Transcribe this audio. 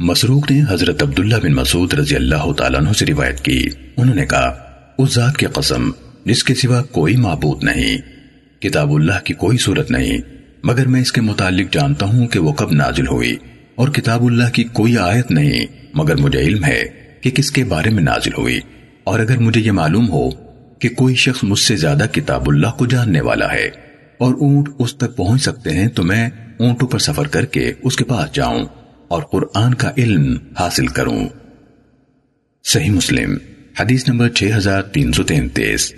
مسروق نے حضرت عبداللہ بن مسعود رضی اللہ تعالیٰ عنہ سے روایت کی۔ انہوں نے کہا، اس ذات کی قسم، جس کے سوا کوئی معبود نہیں، کتاب اللہ کی کوئی صورت نہیں، مگر میں اس کے متعلق جانتا ہوں کہ وہ کب نازل ہوئی، اور کتاب اللہ کی کوئی آیت نہیں، مگر مجھے علم ہے کہ کس کے بارے میں نازل ہوئی۔ اور اگر مجھے یہ معلوم ہو کہ کوئی شخص مجھ سے زیادہ کتاب اللہ کو جاننے والا ہے، اور اونٹ اس تک پہنچ سکتے ہیں، تو میں اونٹوں پر سفر کر کے اس کے پاس جاؤں۔ اور قرآن کا علم حاصل کروں۔ صحیح مسلم حدیث نمبر 6333